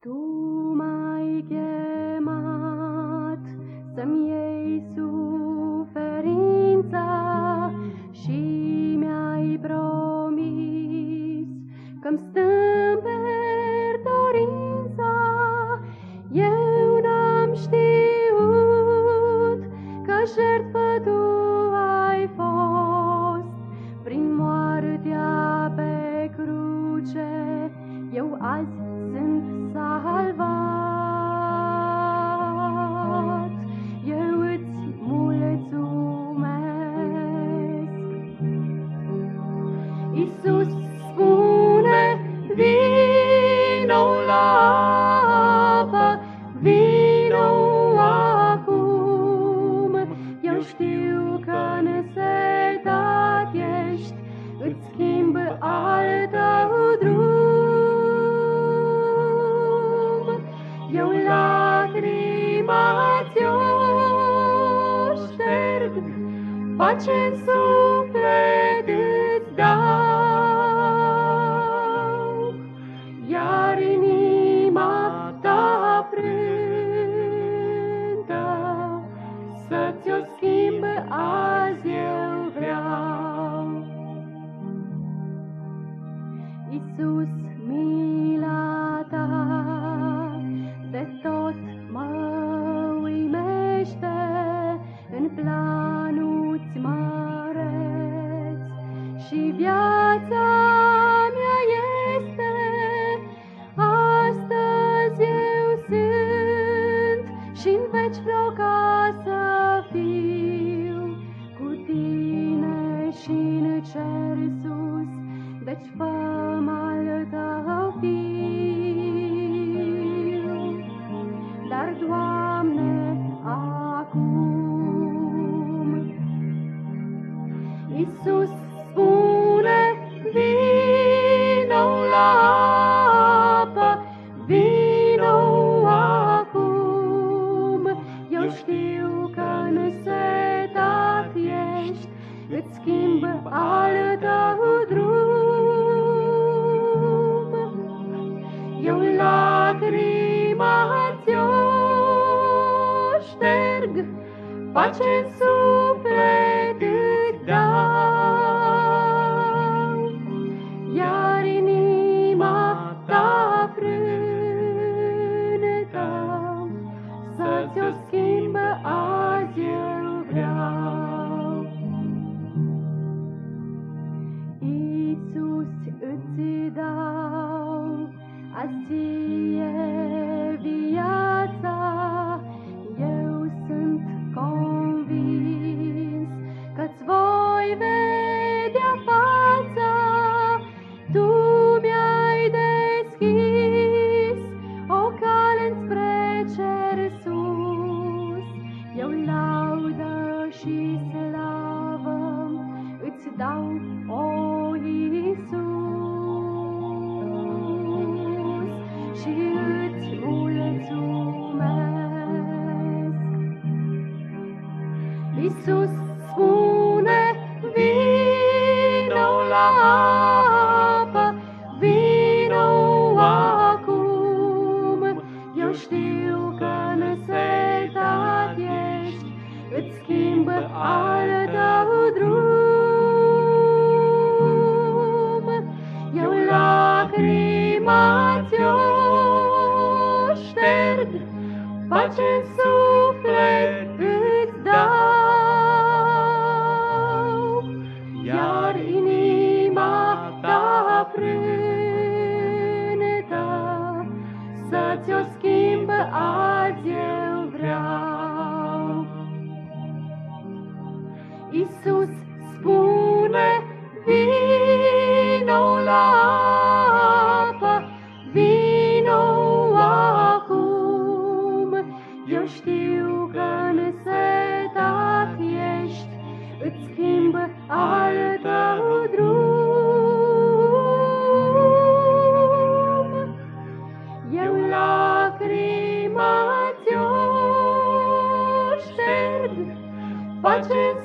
Tu m-ai chemat să-mi iei suferința și mi-ai promis că-mi stâmperi dorința. Eu n-am știut că jertfă tu Iisus spune, vino la apă, vino acum, eu știu că nesetat ești, îți schimb al tău drum. Eu lacrima ți-o șterg, pace în suflet să ți-o schimb azi eu vreau. Iisus, mila ta de tot mă uimește în planuți măreți și viața mea este astăzi eu sunt și în veci vreau ca să îți schimb al tău drum. Eu lacrima ți-o șterg, pace în suflet și slavă îți dau, o Iisus, și îți mulțumesc. Iisus spune, vino la apă, vino acum, eu știu că nesetat ești, îți schimb al tău drum. Eu lacrima ți-o șterg, pace în suflet Iisus spune, vino la apă, vino acum. Eu știu că nesetat ești, îți schimb al tău drum. Eu lacrima ți-o șterg, pace în